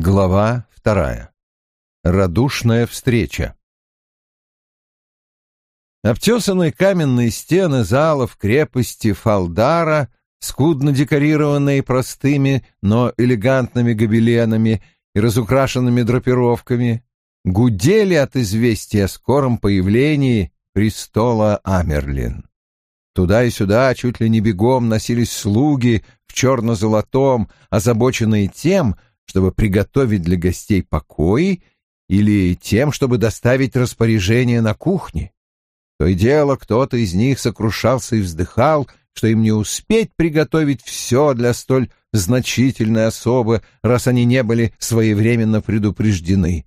Глава вторая. Радушная встреча. Обтесанные каменные стены залов крепости Фалдара, скудно декорированные простыми, но элегантными гобеленами и разукрашенными драпировками, гудели от известия о скором появлении престола Амерлин. Туда и сюда чуть ли не бегом носились слуги в черно-золотом, озабоченные тем, чтобы приготовить для гостей покои или тем, чтобы доставить распоряжение на кухне. То и дело кто-то из них сокрушался и вздыхал, что им не успеть приготовить все для столь значительной особы, раз они не были своевременно предупреждены.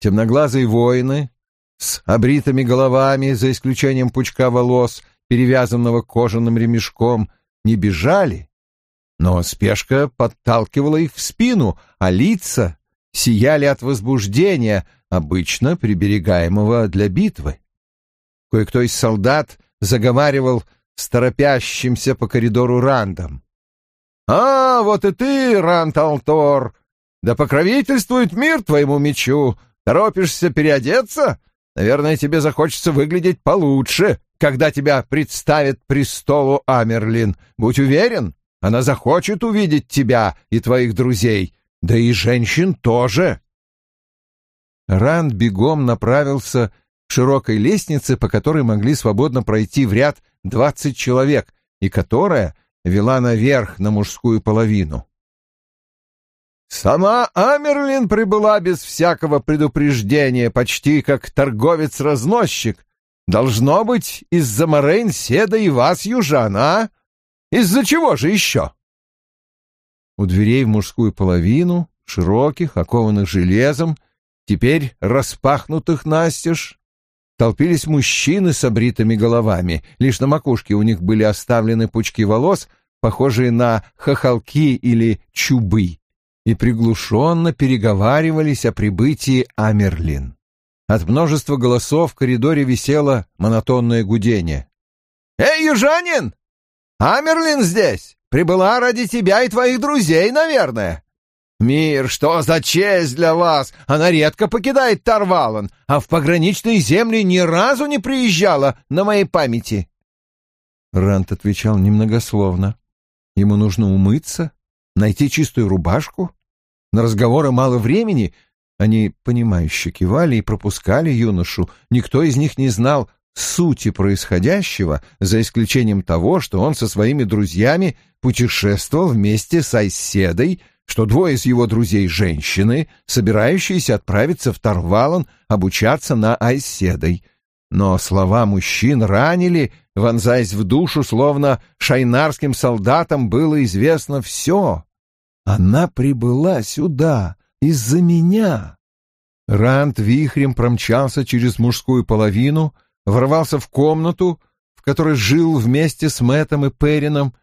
Темноглазые воины с обритыми головами, за исключением пучка волос, перевязанного кожаным ремешком, не бежали, но спешка подталкивала их в спину, а лица сияли от возбуждения, обычно приберегаемого для битвы. Кое-кто из солдат заговаривал с торопящимся по коридору Рандом. «А, вот и ты, Ранд Алтор! Да покровительствует мир твоему мечу! Торопишься переодеться? Наверное, тебе захочется выглядеть получше, когда тебя представит престолу Амерлин. Будь уверен, она захочет увидеть тебя и твоих друзей, да и женщин тоже. Ранд бегом направился к широкой лестнице, по которой могли свободно пройти в ряд двадцать человек, и которая вела наверх на мужскую половину. Сама Амерлин прибыла без всякого предупреждения, почти как торговец-разносчик. Должно быть, из-за Морейн Седа и вас, южан, а? Из-за чего же еще? У дверей в мужскую половину, широких, окованных железом, теперь распахнутых настежь, толпились мужчины с обритыми головами. Лишь на макушке у них были оставлены пучки волос, похожие на хохолки или чубы, и приглушенно переговаривались о прибытии Амерлин. От множества голосов в коридоре висело монотонное гудение. «Эй, южанин! Амерлин здесь! Прибыла ради тебя и твоих друзей, наверное!» «Мир, что за честь для вас! Она редко покидает Тарвалан, а в пограничные земли ни разу не приезжала на моей памяти!» Рант отвечал немногословно. Ему нужно умыться, найти чистую рубашку. На разговоры мало времени. Они, понимающе кивали и пропускали юношу. Никто из них не знал, сути происходящего, за исключением того, что он со своими друзьями путешествовал вместе с Айседой, что двое из его друзей — женщины, собирающиеся отправиться в Тарвалан обучаться на Айседой. Но слова мужчин ранили, вонзаясь в душу, словно шайнарским солдатам было известно все. Она прибыла сюда из-за меня. Рант вихрем промчался через мужскую половину — ворвался в комнату, в которой жил вместе с Мэтом и Перином,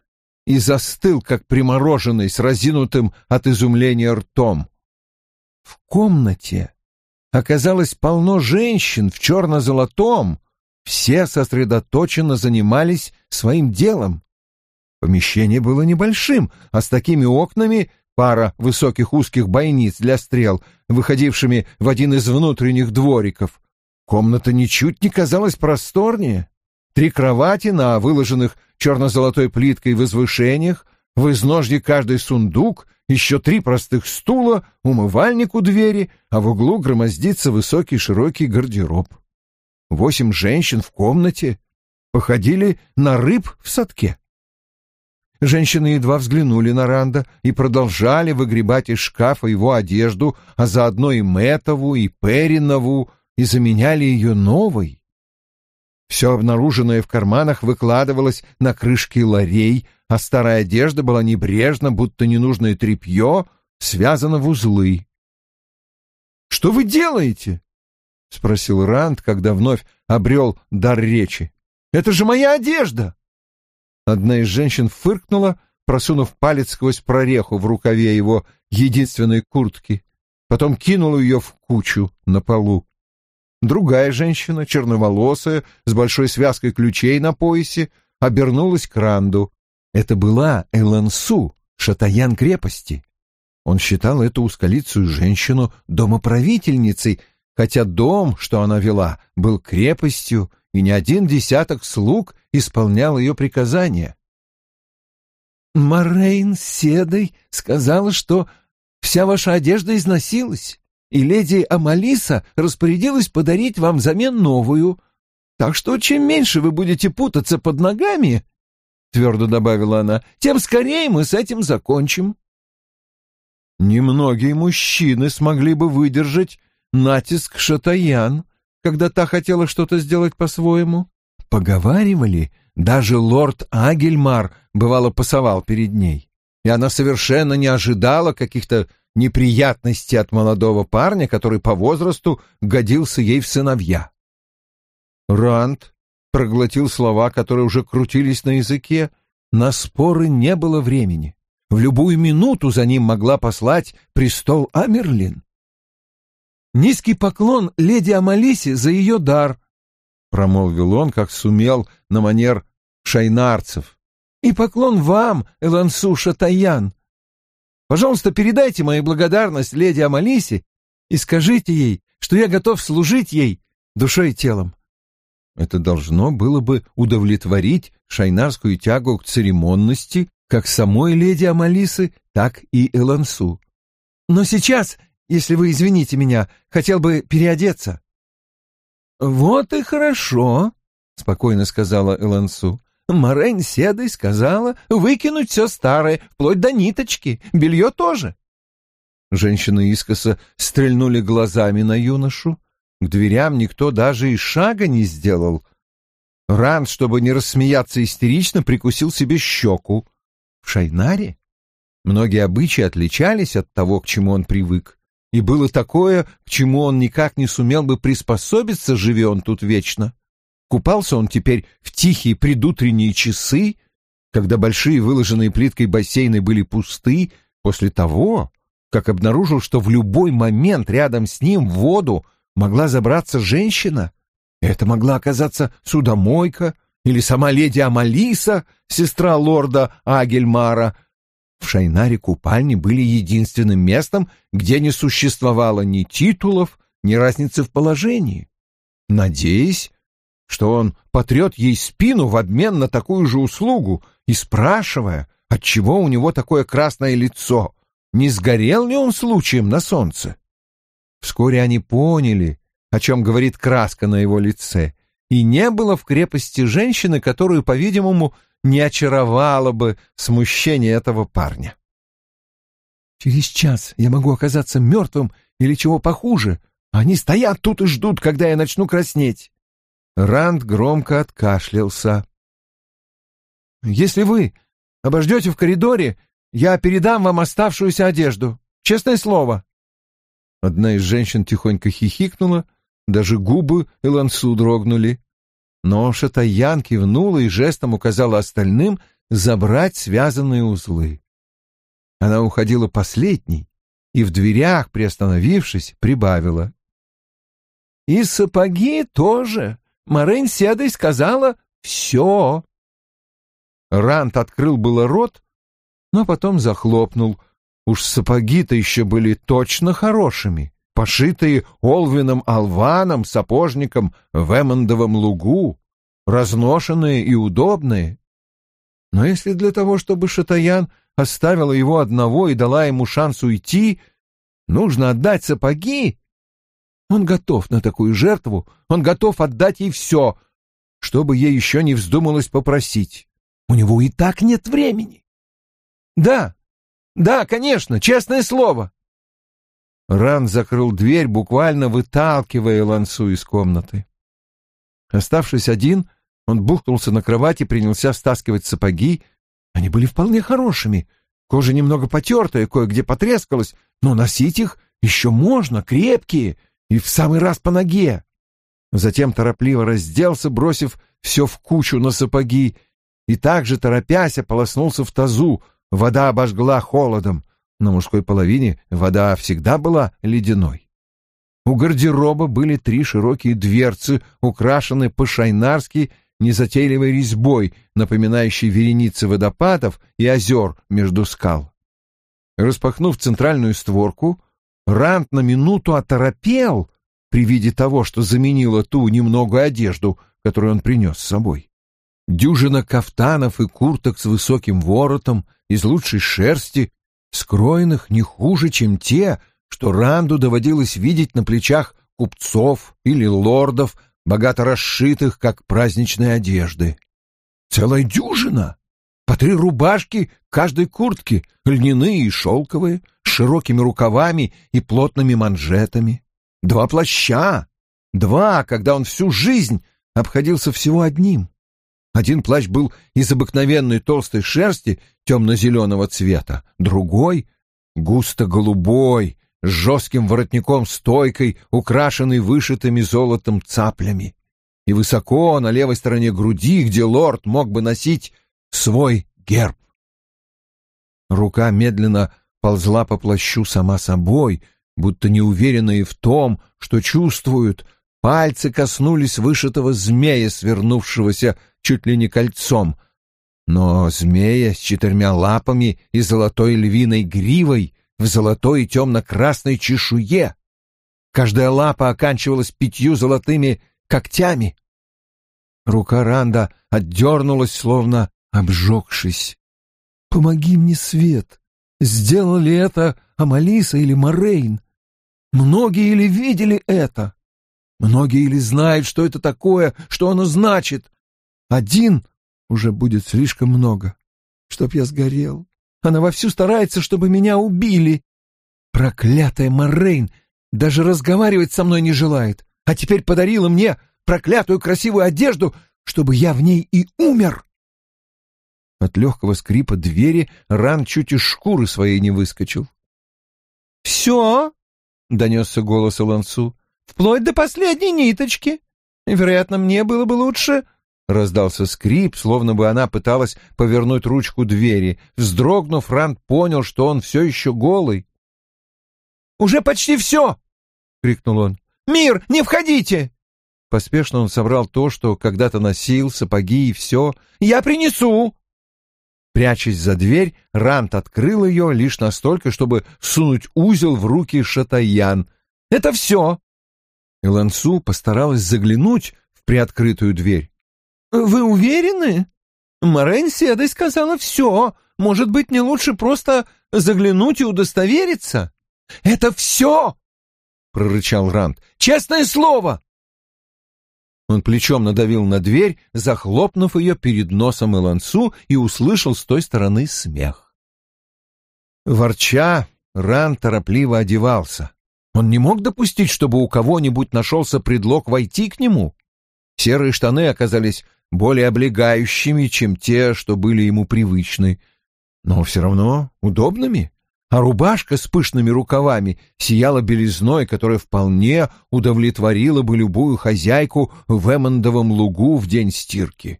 и застыл, как примороженный, с разинутым от изумления ртом. В комнате оказалось полно женщин в черно-золотом, все сосредоточенно занимались своим делом. Помещение было небольшим, а с такими окнами пара высоких узких бойниц для стрел, выходившими в один из внутренних двориков, Комната ничуть не казалась просторнее. Три кровати на выложенных черно-золотой плиткой возвышениях, в изножье каждый сундук, еще три простых стула, умывальник у двери, а в углу громоздится высокий широкий гардероб. Восемь женщин в комнате походили на рыб в садке. Женщины едва взглянули на Ранда и продолжали выгребать из шкафа его одежду, а заодно и Мэтову, и Перинову, и заменяли ее новой. Все обнаруженное в карманах выкладывалось на крышки ларей, а старая одежда была небрежно, будто ненужное тряпье, связана в узлы. «Что вы делаете?» — спросил Ранд, когда вновь обрел дар речи. «Это же моя одежда!» Одна из женщин фыркнула, просунув палец сквозь прореху в рукаве его единственной куртки, потом кинула ее в кучу на полу. Другая женщина, черноволосая, с большой связкой ключей на поясе, обернулась к Ранду. Это была Элансу, шатаян крепости. Он считал эту ускалицую женщину домоправительницей, хотя дом, что она вела, был крепостью, и ни один десяток слуг исполнял ее приказания. «Морейн с Седой сказала, что вся ваша одежда износилась, и леди Амалиса распорядилась подарить вам взамен новую. Так что чем меньше вы будете путаться под ногами, — твердо добавила она, — тем скорее мы с этим закончим». Немногие мужчины смогли бы выдержать натиск Шатаян, когда та хотела что-то сделать по-своему. Поговаривали, даже лорд Агельмар бывало пасовал перед ней, и она совершенно не ожидала каких-то неприятностей от молодого парня, который по возрасту годился ей в сыновья. Ранд проглотил слова, которые уже крутились на языке, на споры не было времени. В любую минуту за ним могла послать престол Амерлин. «Низкий поклон леди Амалисе за ее дар», — промолвил он, как сумел, на манер шайнарцев. «И поклон вам, Элансу Шатаян. Пожалуйста, передайте мою благодарность леди Амалисе и скажите ей, что я готов служить ей душой и телом». Это должно было бы удовлетворить шайнарскую тягу к церемонности как самой леди Амалисы, так и Элансу. «Но сейчас если вы извините меня, хотел бы переодеться». «Вот и хорошо», — спокойно сказала Элансу. «Морейн седой сказала выкинуть все старое, вплоть до ниточки, белье тоже». Женщины искоса стрельнули глазами на юношу. К дверям никто даже и шага не сделал. Ран, чтобы не рассмеяться истерично, прикусил себе щеку. В Шайнаре многие обычаи отличались от того, к чему он привык и было такое, к чему он никак не сумел бы приспособиться, живя он тут вечно. Купался он теперь в тихие предутренние часы, когда большие выложенные плиткой бассейны были пусты, после того, как обнаружил, что в любой момент рядом с ним в воду могла забраться женщина. Это могла оказаться судомойка или сама леди Амалиса, сестра лорда Агельмара, в Шайнаре купальни были единственным местом, где не существовало ни титулов, ни разницы в положении. Надеясь, что он потрет ей спину в обмен на такую же услугу и спрашивая, отчего у него такое красное лицо, не сгорел ли он случаем на солнце. Вскоре они поняли, о чем говорит краска на его лице, и не было в крепости женщины, которую, по-видимому, не очаровало бы смущение этого парня. «Через час я могу оказаться мертвым или чего похуже. Они стоят тут и ждут, когда я начну краснеть». Ранд громко откашлялся. «Если вы обождете в коридоре, я передам вам оставшуюся одежду. Честное слово». Одна из женщин тихонько хихикнула, даже губы Элансу дрогнули. Но Шатаян кивнула и жестом указала остальным забрать связанные узлы. Она уходила последней и в дверях, приостановившись, прибавила. «И сапоги тоже. Марин седой сказала «все». Рант открыл было рот, но потом захлопнул. Уж сапоги-то еще были точно хорошими пошитые Олвином Алваном, сапожником в Эммондовом лугу, разношенные и удобные. Но если для того, чтобы Шатаян оставила его одного и дала ему шанс уйти, нужно отдать сапоги, он готов на такую жертву, он готов отдать ей все, чтобы ей еще не вздумалось попросить. У него и так нет времени. Да, да, конечно, честное слово. Ран закрыл дверь, буквально выталкивая Лансу из комнаты. Оставшись один, он бухнулся на кровать и принялся стаскивать сапоги. Они были вполне хорошими. Кожа немного потертая, кое-где потрескалась, но носить их еще можно, крепкие и в самый раз по ноге. Затем торопливо разделся, бросив все в кучу на сапоги, и также, торопясь, ополоснулся в тазу. Вода обожгла холодом. На мужской половине вода всегда была ледяной. У гардероба были три широкие дверцы, украшенные по-шайнарски незатейливой резьбой, напоминающей вереницы водопадов и озер между скал. Распахнув центральную створку, Рант на минуту оторопел при виде того, что заменило ту немногую одежду, которую он принес с собой. Дюжина кафтанов и курток с высоким воротом из лучшей шерсти, скроенных не хуже, чем те, что Ранду доводилось видеть на плечах купцов или лордов, богато расшитых, как праздничные одежды. Целая дюжина! По три рубашки каждой куртки, льняные и шелковые, с широкими рукавами и плотными манжетами. Два плаща. Два, когда он всю жизнь обходился всего одним. Один плащ был из обыкновенной толстой шерсти темно-зеленого цвета, другой — густо-голубой, с жестким воротником-стойкой, украшенный вышитыми золотом цаплями. И высоко на левой стороне груди, где лорд мог бы носить свой герб. Рука медленно ползла по плащу сама собой, будто неуверенные в том, что чувствуют, пальцы коснулись вышитого змея, свернувшегося чуть ли не кольцом. Но змея с четырьмя лапами и золотой львиной гривой в золотой и темно-красной чешуе. Каждая лапа оканчивалась пятью золотыми когтями. Рука Ранда отдернулась, словно обжегшись. «Помоги мне, Свет! Сделали это Амалиса или Морейн? Многие ли видели это? Многие ли знают, что это такое, что оно значит? Один уже будет слишком много, чтоб я сгорел. Она вовсю старается, чтобы меня убили. Проклятая Морейн даже разговаривать со мной не желает, а теперь подарила мне проклятую красивую одежду, чтобы я в ней и умер. От легкого скрипа двери Ран чуть из шкуры своей не выскочил. «Все?» — донесся голос Алансу. «Вплоть до последней ниточки. Вероятно, мне было бы лучше...» Раздался скрип, словно бы она пыталась повернуть ручку двери. Вздрогнув, Ранд понял, что он все еще голый. «Уже почти все!» — крикнул он. «Мир, не входите!» Поспешно он собрал то, что когда-то носил, сапоги и все. «Я принесу!» Прячась за дверь, Рант открыл ее лишь настолько, чтобы сунуть узел в руки Шатаян. «Это все!» Элансу постаралась заглянуть в приоткрытую дверь. «Вы уверены?» Морейн Седой сказала все. Может быть, не лучше просто заглянуть и удостовериться? «Это все!» — прорычал Ранд. «Честное слово!» Он плечом надавил на дверь, захлопнув ее перед носом Элансу и услышал с той стороны смех. Ворча, Ран торопливо одевался. Он не мог допустить, чтобы у кого-нибудь нашелся предлог войти к нему. Серые штаны оказались более облегающими, чем те, что были ему привычны, но все равно удобными а рубашка с пышными рукавами сияла белизной, которая вполне удовлетворила бы любую хозяйку в Эммондовом лугу в день стирки.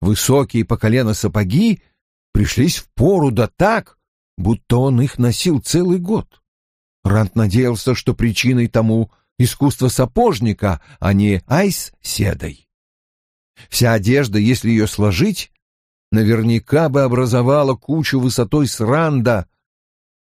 Высокие по колено сапоги пришлись в пору да так, будто он их носил целый год. Рант надеялся, что причиной тому искусство сапожника, а не айс седой. Вся одежда, если ее сложить, наверняка бы образовала кучу высотой с ранда,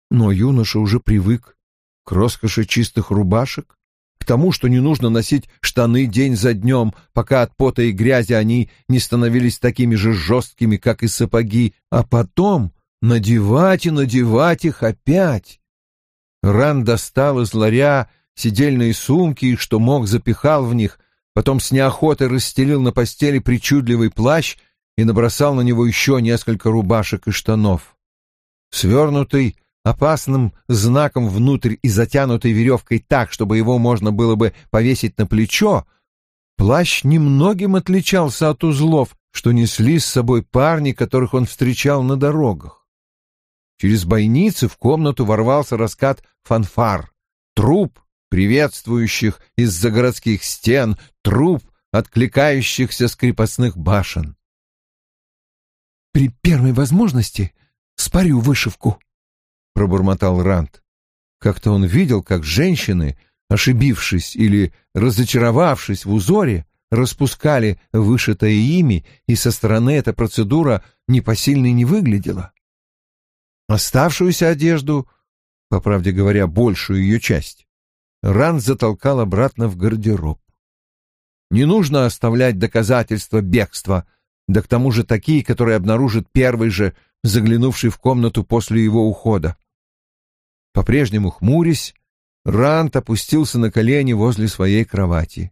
но юноша уже привык к роскоши чистых рубашек, к тому, что не нужно носить штаны день за днем, пока от пота и грязи они не становились такими же жесткими, как и сапоги, а потом надевать и надевать их опять. Ран достал из ларя сидельные сумки и, что мог, запихал в них, потом с неохотой расстелил на постели причудливый плащ и набросал на него еще несколько рубашек и штанов. Свернутый опасным знаком внутрь и затянутой веревкой так, чтобы его можно было бы повесить на плечо, плащ немногим отличался от узлов, что несли с собой парни, которых он встречал на дорогах. Через бойницы в комнату ворвался раскат фанфар, труп, приветствующих из-за городских стен, труп, откликающихся с крепостных башен. «При первой возможности спарю вышивку», пробормотал Рант. Как-то он видел, как женщины, ошибившись или разочаровавшись в узоре, распускали вышитое ими, и со стороны эта процедура непосильной не выглядела. Оставшуюся одежду, по правде говоря, большую ее часть, Ранд затолкал обратно в гардероб. Не нужно оставлять доказательства бегства, да к тому же такие, которые обнаружит первый же, заглянувший в комнату после его ухода. По-прежнему хмурясь, Рант опустился на колени возле своей кровати.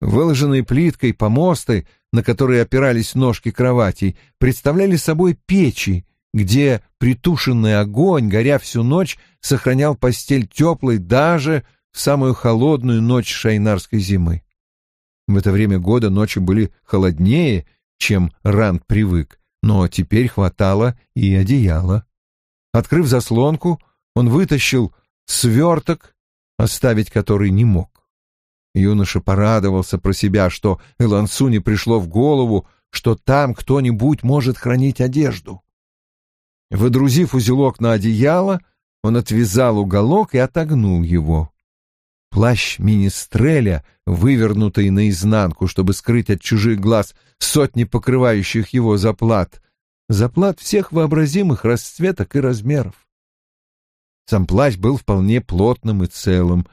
Выложенные плиткой помосты, на которые опирались ножки кроватей, представляли собой печи, где притушенный огонь, горя всю ночь, сохранял постель теплой даже в самую холодную ночь шайнарской зимы. В это время года ночи были холоднее, чем Ранд привык, но теперь хватало и одеяла. Открыв заслонку, он вытащил сверток, оставить который не мог. Юноша порадовался про себя, что Элансу не пришло в голову, что там кто-нибудь может хранить одежду. Выдрузив узелок на одеяло, он отвязал уголок и отогнул его. Плащ министреля, вывернутый наизнанку, чтобы скрыть от чужих глаз сотни покрывающих его заплат, заплат всех вообразимых расцветок и размеров. Сам плащ был вполне плотным и целым,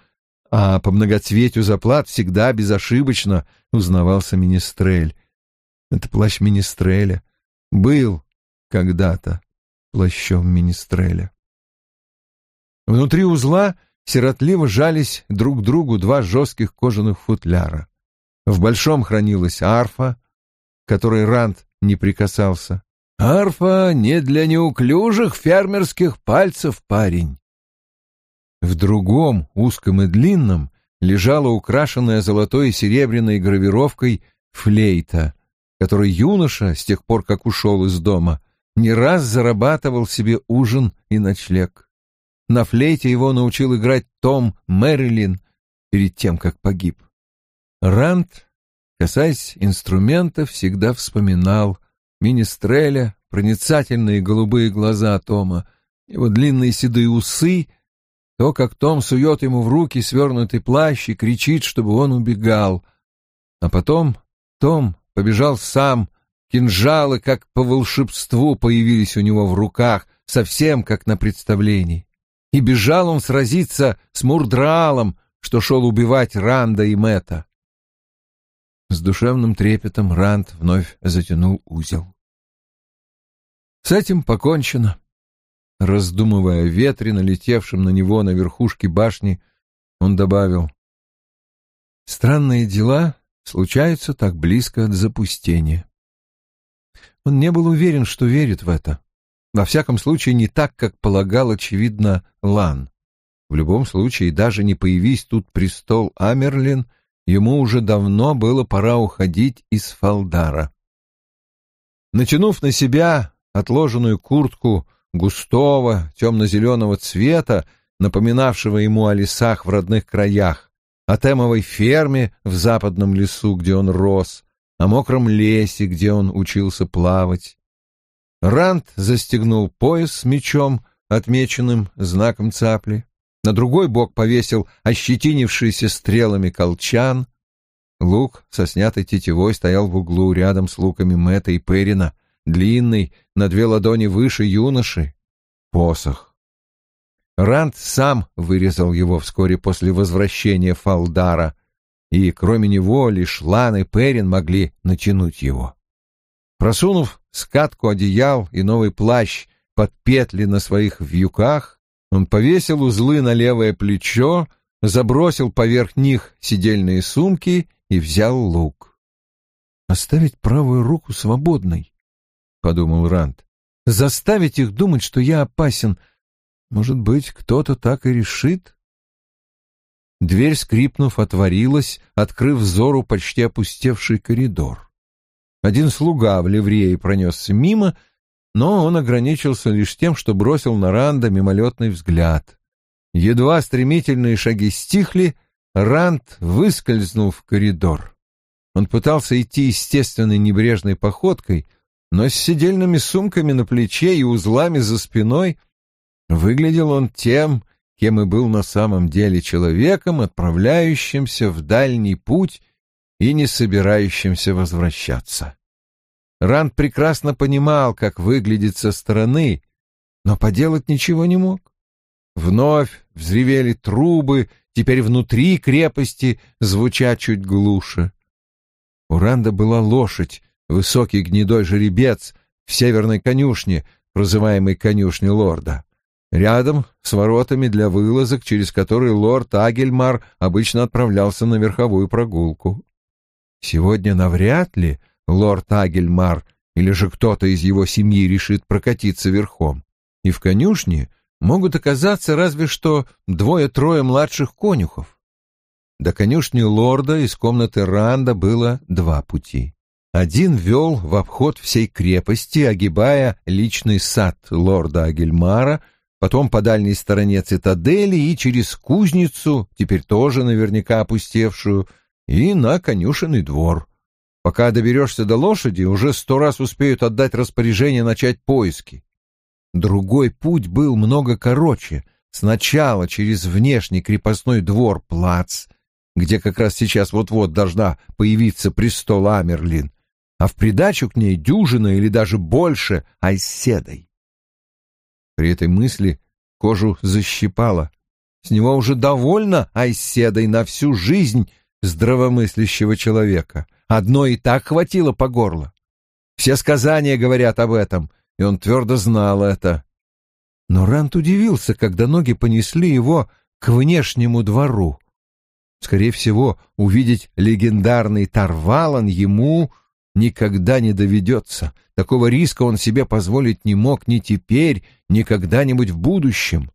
а по многоцветию заплат всегда безошибочно узнавался министрель. Это плащ министреля был когда-то плащом министреля. Внутри узла сиротливо жались друг к другу два жестких кожаных футляра. В большом хранилась арфа, которой Ранд не прикасался. «Арфа не для неуклюжих фермерских пальцев, парень!» В другом, узком и длинном, лежала украшенная золотой и серебряной гравировкой флейта, которой юноша, с тех пор, как ушел из дома, не раз зарабатывал себе ужин и ночлег. На флейте его научил играть Том Мэрилин перед тем, как погиб. Ранд, касаясь инструмента, всегда вспоминал Министреля, проницательные голубые глаза Тома, его длинные седые усы, то, как Том сует ему в руки свернутый плащ и кричит, чтобы он убегал. А потом Том побежал сам, Кинжалы, как по волшебству, появились у него в руках, совсем как на представлении. И бежал он сразиться с Мурдраалом, что шел убивать Ранда и Мэтта. С душевным трепетом Ранд вновь затянул узел. С этим покончено. Раздумывая ветре, налетевшем на него на верхушке башни, он добавил. Странные дела случаются так близко от запустения. Он не был уверен, что верит в это. Во всяком случае, не так, как полагал, очевидно, Лан. В любом случае, даже не появись тут престол Амерлин, ему уже давно было пора уходить из Фалдара. Натянув на себя отложенную куртку густого темно-зеленого цвета, напоминавшего ему о лесах в родных краях, о темовой ферме в западном лесу, где он рос, о мокром лесе, где он учился плавать. Ранд застегнул пояс с мечом, отмеченным знаком цапли. На другой бок повесил ощетинившийся стрелами колчан. Лук со снятой тетивой стоял в углу рядом с луками Мэтта и Перина, длинный, на две ладони выше юноши. Посох. Ранд сам вырезал его вскоре после возвращения Фалдара, и кроме него лишь Лан и Перин могли натянуть его. Просунув скатку одеял и новый плащ под петли на своих вьюках, он повесил узлы на левое плечо, забросил поверх них сидельные сумки и взял лук. «Оставить правую руку свободной», — подумал Ранд. «Заставить их думать, что я опасен. Может быть, кто-то так и решит?» Дверь, скрипнув, отворилась, открыв взору почти опустевший коридор. Один слуга в ливрее пронесся мимо, но он ограничился лишь тем, что бросил на Ранда мимолетный взгляд. Едва стремительные шаги стихли, Ранд выскользнул в коридор. Он пытался идти естественной небрежной походкой, но с сидельными сумками на плече и узлами за спиной выглядел он тем, кем и был на самом деле человеком, отправляющимся в дальний путь и не собирающимся возвращаться. Ранд прекрасно понимал, как выглядит со стороны, но поделать ничего не мог. Вновь взревели трубы, теперь внутри крепости звучат чуть глуше. У Ранда была лошадь, высокий гнедой жеребец в северной конюшне, прозываемой конюшней лорда. Рядом с воротами для вылазок, через которые лорд Агельмар обычно отправлялся на верховую прогулку. Сегодня навряд ли лорд Агельмар или же кто-то из его семьи решит прокатиться верхом. И в конюшне могут оказаться разве что двое-трое младших конюхов. До конюшни лорда из комнаты Ранда было два пути. Один вел в обход всей крепости, огибая личный сад лорда Агельмара, потом по дальней стороне цитадели и через кузницу, теперь тоже наверняка опустевшую, и на конюшенный двор. Пока доберешься до лошади, уже сто раз успеют отдать распоряжение начать поиски. Другой путь был много короче. Сначала через внешний крепостной двор плац, где как раз сейчас вот-вот должна появиться престол Амерлин, а в придачу к ней дюжина или даже больше айседой. При этой мысли кожу защипало. С него уже довольно айседой на всю жизнь здравомыслящего человека. Одно и так хватило по горло. Все сказания говорят об этом, и он твердо знал это. Но Рант удивился, когда ноги понесли его к внешнему двору. Скорее всего, увидеть легендарный Тарвалан ему никогда не доведется. Такого риска он себе позволить не мог ни теперь, ни когда-нибудь в будущем.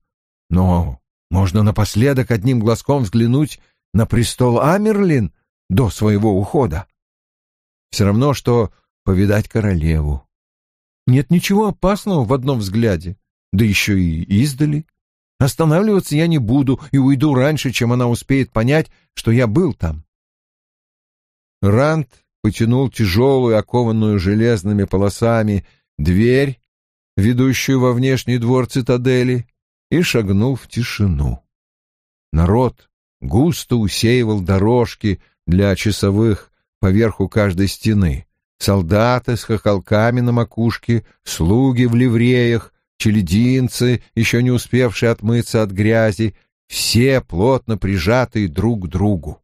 Но можно напоследок одним глазком взглянуть на престол Амерлин до своего ухода. Все равно, что повидать королеву. Нет ничего опасного в одном взгляде, да еще и издали. Останавливаться я не буду и уйду раньше, чем она успеет понять, что я был там. Ранд потянул тяжелую, окованную железными полосами, дверь, ведущую во внешний двор цитадели, и шагнул в тишину. Народ густо усеивал дорожки для часовых поверху каждой стены солдаты с хохолками на макушке, слуги в ливреях, челединцы, еще не успевшие отмыться от грязи, все плотно прижатые друг к другу.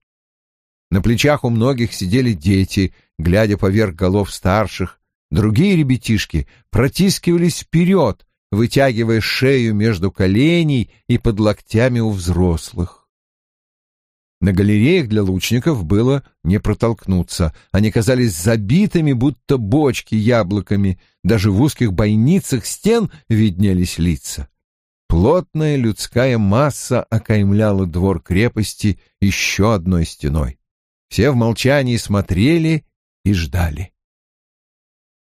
На плечах у многих сидели дети, глядя поверх голов старших. Другие ребятишки протискивались вперед, вытягивая шею между коленей и под локтями у взрослых. На галереях для лучников было не протолкнуться. Они казались забитыми, будто бочки яблоками. Даже в узких бойницах стен виднелись лица. Плотная людская масса окаймляла двор крепости еще одной стеной. Все в молчании смотрели и ждали.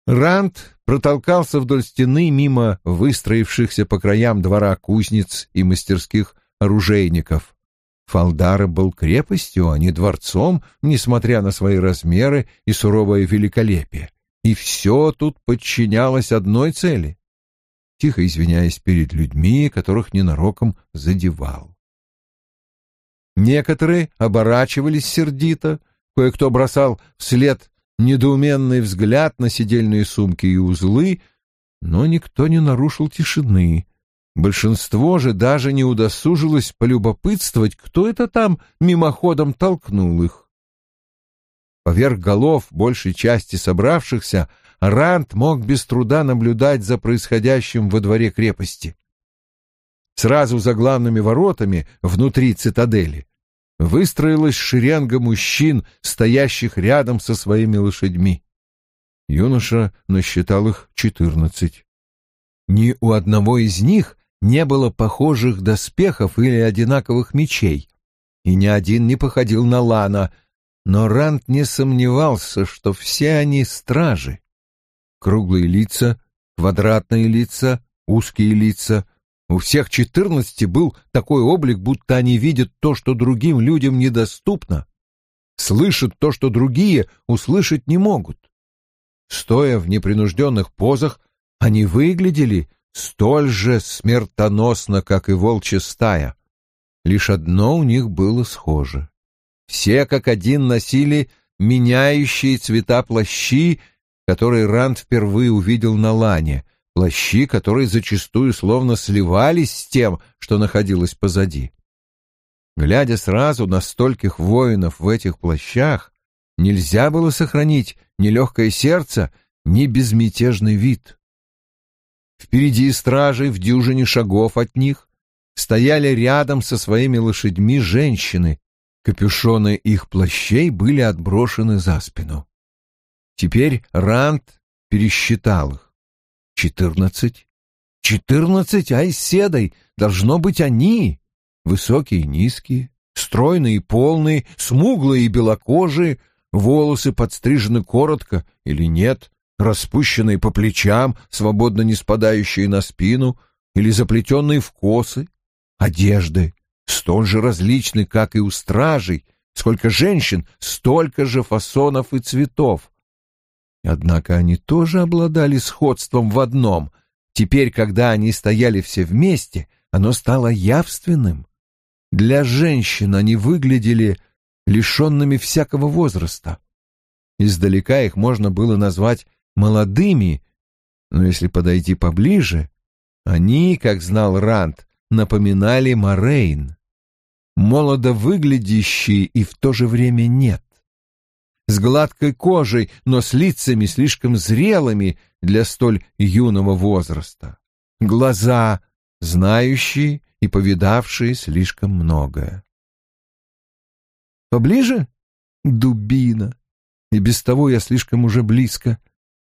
Ранд протолкался вдоль стены мимо выстроившихся по краям двора кузнец и мастерских оружейников. Фалдара был крепостью, а не дворцом, несмотря на свои размеры и суровое великолепие. И все тут подчинялось одной цели — тихо извиняясь перед людьми, которых ненароком задевал. Некоторые оборачивались сердито, кое-кто бросал вслед недоуменный взгляд на сидельные сумки и узлы, но никто не нарушил тишины, Большинство же даже не удосужилось полюбопытствовать, кто это там мимоходом толкнул их. Поверх голов большей части собравшихся Рант мог без труда наблюдать за происходящим во дворе крепости. Сразу за главными воротами внутри цитадели выстроилась шеренга мужчин, стоящих рядом со своими лошадьми. Юноша насчитал их четырнадцать. Ни у одного из них не было похожих доспехов или одинаковых мечей, и ни один не походил на Лана, но Рант не сомневался, что все они стражи. Круглые лица, квадратные лица, узкие лица. У всех четырнадцати был такой облик, будто они видят то, что другим людям недоступно, слышат то, что другие услышать не могут. Стоя в непринужденных позах, они выглядели столь же смертоносно, как и волчья стая. Лишь одно у них было схоже. Все как один носили меняющие цвета плащи, которые Ранд впервые увидел на лане, плащи, которые зачастую словно сливались с тем, что находилось позади. Глядя сразу на стольких воинов в этих плащах, нельзя было сохранить ни легкое сердце, ни безмятежный вид. Впереди стражей в дюжине шагов от них стояли рядом со своими лошадьми женщины, капюшоны их плащей были отброшены за спину. Теперь Ранд пересчитал их. Четырнадцать. Четырнадцать айседой, должно быть они. Высокие и низкие, стройные и полные, смуглые и белокожие, волосы подстрижены коротко или нет, распущенные по плечам, свободно не спадающие на спину, или заплетенные в косы, одежды, столь же различны, как и у стражей, сколько женщин, столько же фасонов и цветов. Однако они тоже обладали сходством в одном. Теперь, когда они стояли все вместе, оно стало явственным. Для женщин они выглядели лишенными всякого возраста. Издалека их можно было назвать молодыми, но если подойти поближе, они, как знал Ранд, напоминали Морейн. Молодо выглядящие и в то же время нет. С гладкой кожей, но с лицами слишком зрелыми для столь юного возраста. Глаза, знающие и повидавшие слишком многое. Поближе? Дубина. И без того я слишком уже близко.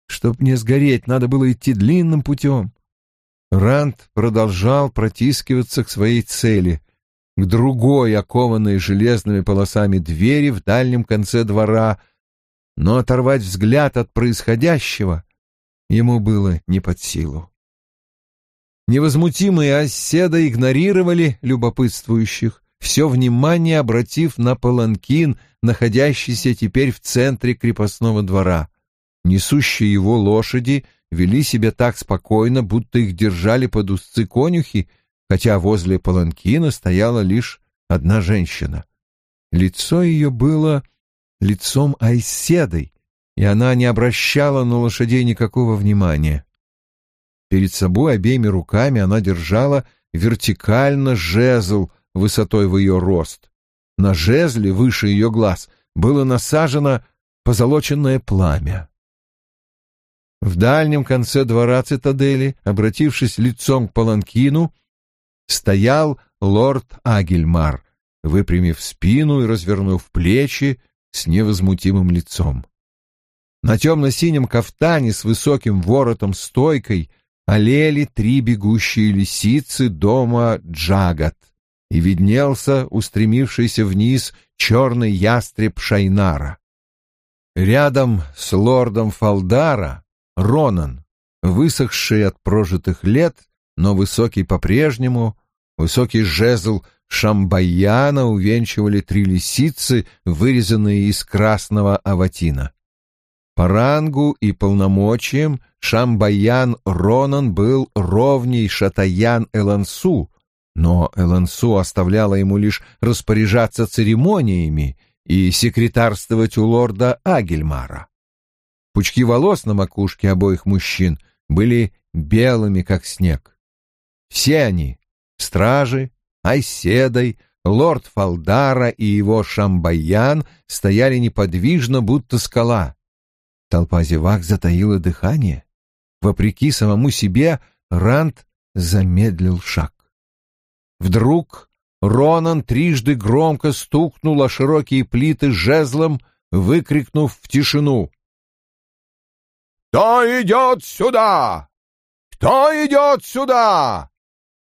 Чтоб не сгореть, надо было идти длинным путем. Ранд продолжал протискиваться к своей цели, к другой, окованной железными полосами двери в дальнем конце двора, но оторвать взгляд от происходящего ему было не под силу. Невозмутимые оседа игнорировали любопытствующих, все внимание обратив на паланкин, находящийся теперь в центре крепостного двора. Несущие его лошади вели себя так спокойно, будто их держали под узцы конюхи, хотя возле паланкина стояла лишь одна женщина. Лицо ее было лицом Айседой, и она не обращала на лошадей никакого внимания. Перед собой обеими руками она держала вертикально жезл высотой в ее рост. На жезле выше ее глаз было насажено позолоченное пламя. В дальнем конце двора цитадели, обратившись лицом к паланкину, стоял лорд Агельмар, выпрямив спину и развернув плечи с невозмутимым лицом. На темно-синем кафтане с высоким воротом-стойкой олели три бегущие лисицы дома Джагат, и виднелся устремившийся вниз черный ястреб Шайнара. Рядом с лордом Фалдара Ронан, высохший от прожитых лет, но высокий по-прежнему, высокий жезл Шамбаяна увенчивали три лисицы, вырезанные из красного аватина. По рангу и полномочиям Шамбаян Ронан был ровней Шатаян Элансу, но Элансу оставляла ему лишь распоряжаться церемониями и секретарствовать у лорда Агельмара. Пучки волос на макушке обоих мужчин были белыми, как снег. Все они — стражи, Айседой, лорд Фалдара и его Шамбаян — стояли неподвижно, будто скала. Толпа зевак затаила дыхание. Вопреки самому себе, Ранд замедлил шаг. Вдруг Ронан трижды громко стукнул о широкие плиты жезлом, выкрикнув в тишину «Кто идет сюда? Кто идет сюда?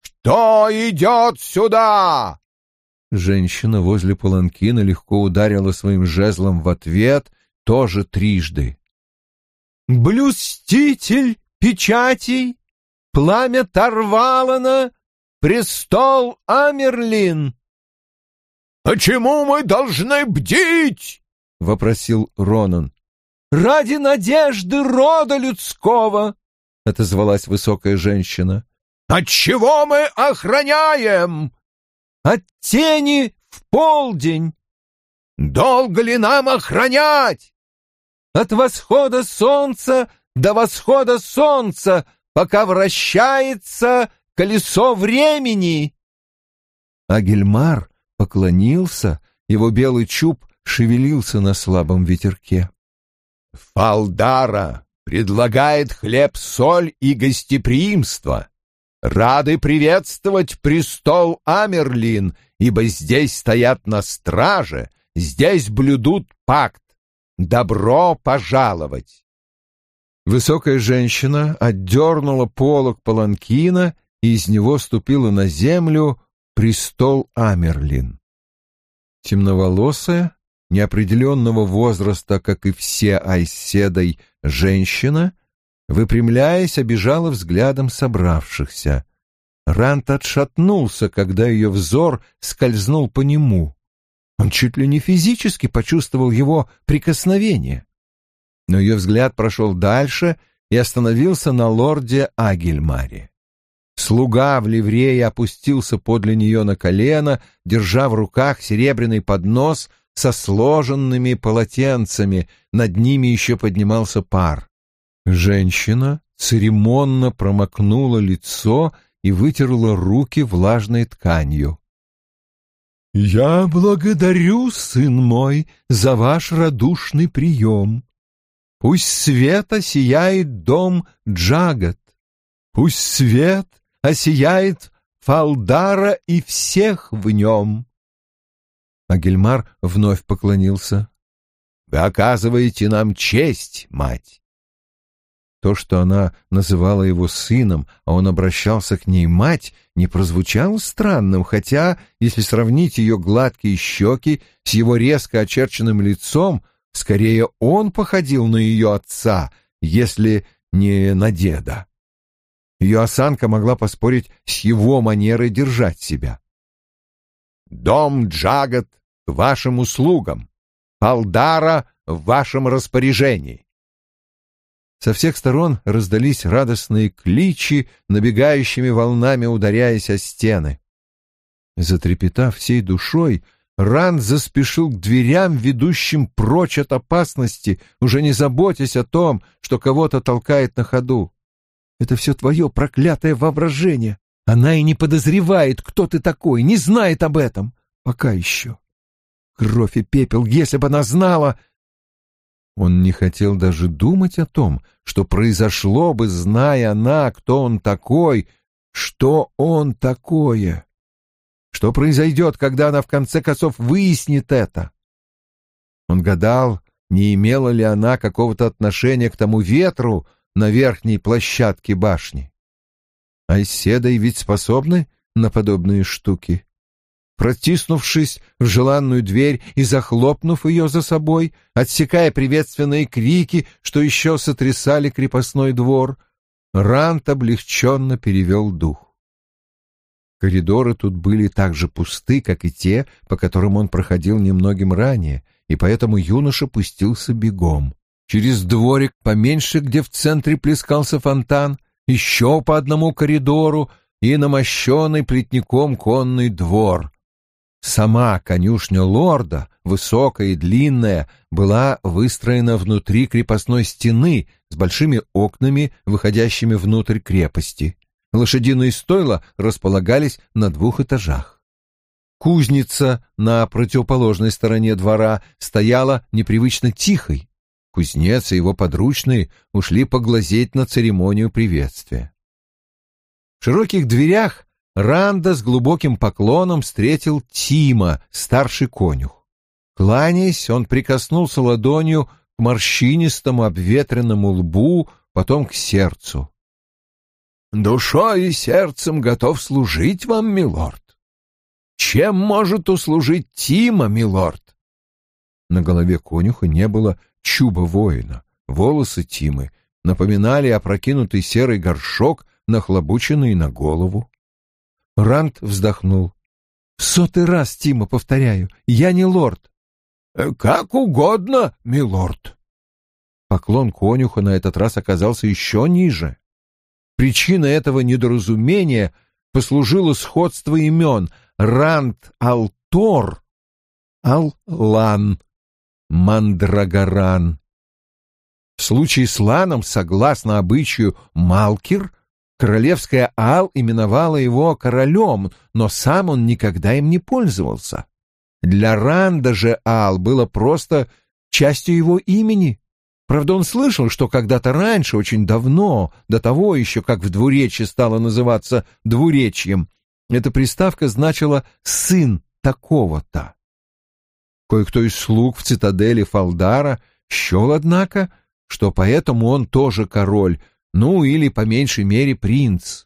Кто идет сюда?» Женщина возле паланкина легко ударила своим жезлом в ответ, тоже трижды. «Блюститель печатей, пламя Тарвалана, престол Амерлин!» «Почему мы должны бдить?» — вопросил Ронан ради надежды рода людского, — отозвалась высокая женщина. — От чего мы охраняем? — От тени в полдень. — Долго ли нам охранять? — От восхода солнца до восхода солнца, пока вращается колесо времени!» Агельмар поклонился, его белый чуб шевелился на слабом ветерке. «Фалдара предлагает хлеб-соль и гостеприимство. Рады приветствовать престол Амерлин, ибо здесь стоят на страже, здесь блюдут пакт. Добро пожаловать!» Высокая женщина отдернула полог паланкина, и из него ступила на землю престол Амерлин. Темноволосая, неопределенного возраста, как и все Айседой, женщина, выпрямляясь, обижала взглядом собравшихся. Рант отшатнулся, когда ее взор скользнул по нему. Он чуть ли не физически почувствовал его прикосновение. Но ее взгляд прошел дальше и остановился на лорде Агельмаре. Слуга в ливрее опустился подле нее на колено, держа в руках серебряный поднос со сложенными полотенцами, над ними еще поднимался пар. Женщина церемонно промокнула лицо и вытерла руки влажной тканью. «Я благодарю, сын мой, за ваш радушный прием. Пусть свет осияет дом Джагат, пусть свет осияет Фалдара и всех в нем. Агельмар вновь поклонился. «Вы оказываете нам честь, мать!» То, что она называла его сыном, а он обращался к ней мать, не прозвучало странным, хотя, если сравнить ее гладкие щеки с его резко очерченным лицом, скорее он походил на ее отца, если не на деда. Ее осанка могла поспорить с его манерой держать себя. «Дом Джагат к вашим услугам, Алдара в вашем распоряжении». Со всех сторон раздались радостные кличи, набегающими волнами ударяясь о стены. Затрепетав всей душой, Ран заспешил к дверям, ведущим прочь от опасности, уже не заботясь о том, что кого-то толкает на ходу. Это все твое проклятое воображение. Она и не подозревает, кто ты такой, не знает об этом. Пока еще. Кровь и пепел, если бы она знала... Он не хотел даже думать о том, что произошло бы, зная она, кто он такой, что он такое. Что произойдет, когда она в конце концов выяснит это? Он гадал, не имела ли она какого-то отношения к тому ветру, на верхней площадке башни. Айседой ведь способны на подобные штуки. Протиснувшись в желанную дверь и захлопнув ее за собой, отсекая приветственные крики, что еще сотрясали крепостной двор, Рант облегченно перевел дух. Коридоры тут были так же пусты, как и те, по которым он проходил немногим ранее, и поэтому юноша пустился бегом через дворик поменьше, где в центре плескался фонтан, еще по одному коридору и намощенный плетником конный двор. Сама конюшня лорда, высокая и длинная, была выстроена внутри крепостной стены с большими окнами, выходящими внутрь крепости. Лошадиные стойла располагались на двух этажах. Кузница на противоположной стороне двора стояла непривычно тихой, Кузнец и его подручные ушли поглазеть на церемонию приветствия. В широких дверях Ранда с глубоким поклоном встретил Тима, старший конюх. Кланяясь, он прикоснулся ладонью к морщинистому обветренному лбу, потом к сердцу. «Душой и сердцем готов служить вам, милорд. Чем может услужить Тима, милорд?» На голове конюха не было чуба воина. Волосы Тимы напоминали опрокинутый серый горшок, нахлобученный на голову. Рант вздохнул. — В сотый раз, Тима, повторяю, я не лорд. «Э, — Как угодно, милорд. Поклон конюха на этот раз оказался еще ниже. Причиной этого недоразумения послужило сходство имен Рант Алтор, Аллан Мандрагоран. В случае с Ланом, согласно обычаю, Малкир Королевская Ал именовала его королем, но сам он никогда им не пользовался. Для Ранда же Ал было просто частью его имени. Правда, он слышал, что когда-то раньше, очень давно, до того еще, как в двуречье стало называться двуречьем, эта приставка значила «сын такого-то». Кое-кто из слуг в цитадели Фалдара счел, однако, что поэтому он тоже король, ну или, по меньшей мере, принц.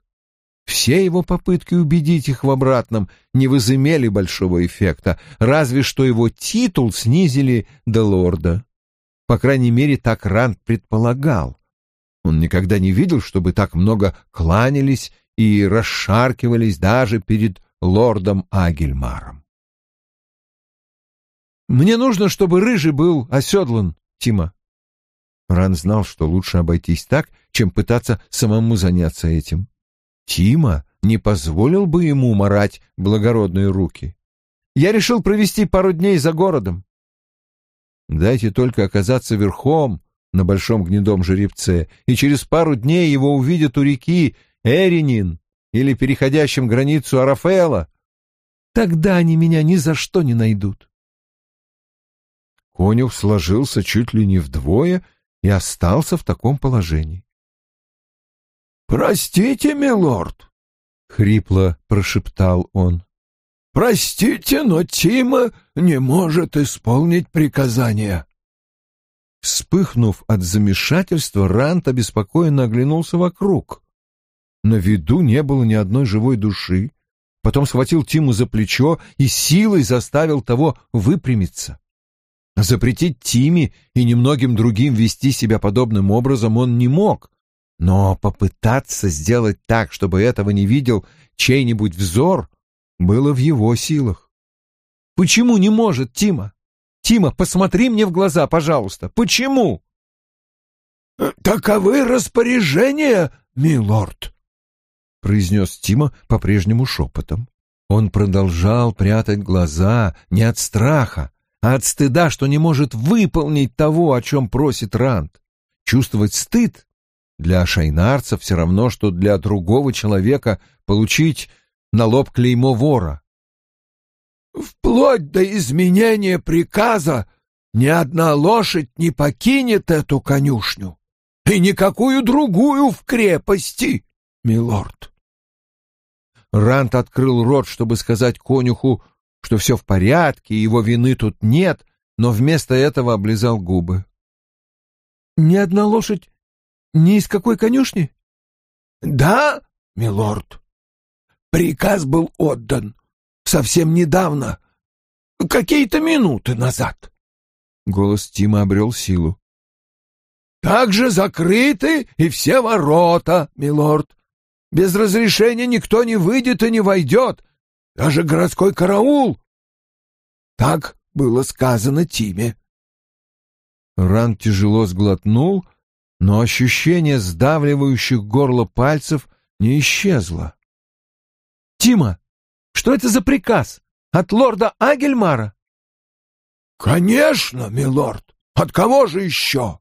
Все его попытки убедить их в обратном не возымели большого эффекта, разве что его титул снизили до лорда. По крайней мере, так Ранд предполагал. Он никогда не видел, чтобы так много кланялись и расшаркивались даже перед лордом Агельмаром. «Мне нужно, чтобы Рыжий был оседлан, Тима». Ран знал, что лучше обойтись так, чем пытаться самому заняться этим. Тима не позволил бы ему марать благородные руки. Я решил провести пару дней за городом. Дайте только оказаться верхом на большом гнедом жеребце, и через пару дней его увидят у реки Эринин или переходящим границу Арафела. Тогда они меня ни за что не найдут. Конюх сложился чуть ли не вдвое и остался в таком положении. «Простите, милорд», — хрипло прошептал он. «Простите, но Тима не может исполнить приказания». Вспыхнув от замешательства, Рант обеспокоенно оглянулся вокруг. На виду не было ни одной живой души. Потом схватил Тиму за плечо и силой заставил того выпрямиться. Запретить Тиме и немногим другим вести себя подобным образом он не мог, но попытаться сделать так, чтобы этого не видел чей-нибудь взор, было в его силах. «Почему не может, Тима? Тима, посмотри мне в глаза, пожалуйста. Почему?» «Таковы распоряжения, милорд», — произнес Тима по-прежнему шепотом. Он продолжал прятать глаза не от страха, а от стыда, что не может выполнить того, о чем просит Ранд. Чувствовать стыд для шайнарца все равно, что для другого человека получить на лоб клеймо вора. «Вплоть до изменения приказа ни одна лошадь не покинет эту конюшню, и никакую другую в крепости, милорд». Рант открыл рот, чтобы сказать конюху, что все в порядке, и его вины тут нет, но вместо этого облизал губы. «Ни одна лошадь ни из какой конюшни? Да, милорд. Приказ был отдан совсем недавно, какие-то минуты назад. Голос Тима обрел силу. Также закрыты и все ворота, милорд. Без разрешения никто не выйдет и не войдет, даже городской караул. Так было сказано Тиме. Ран тяжело сглотнул но ощущение сдавливающих горло пальцев не исчезло. «Тима, что это за приказ? От лорда Агельмара?» «Конечно, милорд! От кого же еще?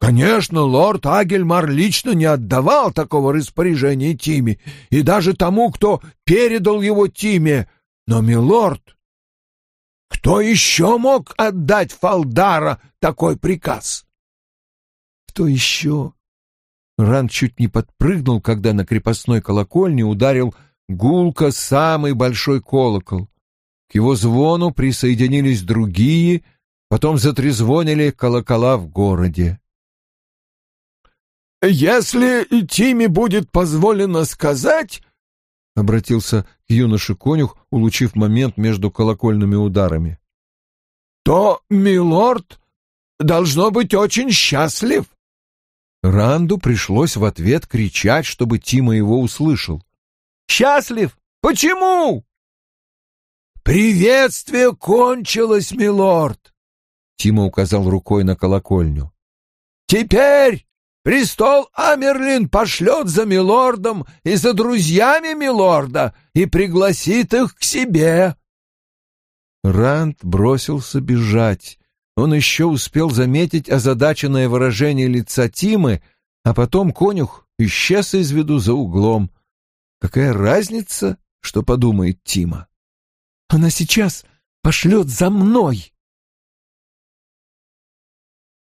Конечно, лорд Агельмар лично не отдавал такого распоряжения Тиме и даже тому, кто передал его Тиме, но, милорд, кто еще мог отдать Фалдара такой приказ?» Кто еще? Ран чуть не подпрыгнул, когда на крепостной колокольне ударил гулко самый большой колокол. К его звону присоединились другие, потом затрезвонили колокола в городе. «Если Тиме будет позволено сказать...» — обратился к юноше конюх, улучив момент между колокольными ударами. «То милорд должно быть очень счастлив. Ранду пришлось в ответ кричать, чтобы Тима его услышал. «Счастлив? Почему?» «Приветствие кончилось, милорд!» Тима указал рукой на колокольню. «Теперь престол Амерлин пошлет за милордом и за друзьями милорда и пригласит их к себе». Ранд бросился бежать он еще успел заметить озадаченное выражение лица Тимы, а потом конюх исчез из виду за углом. Какая разница, что подумает Тима? «Она сейчас пошлет за мной!»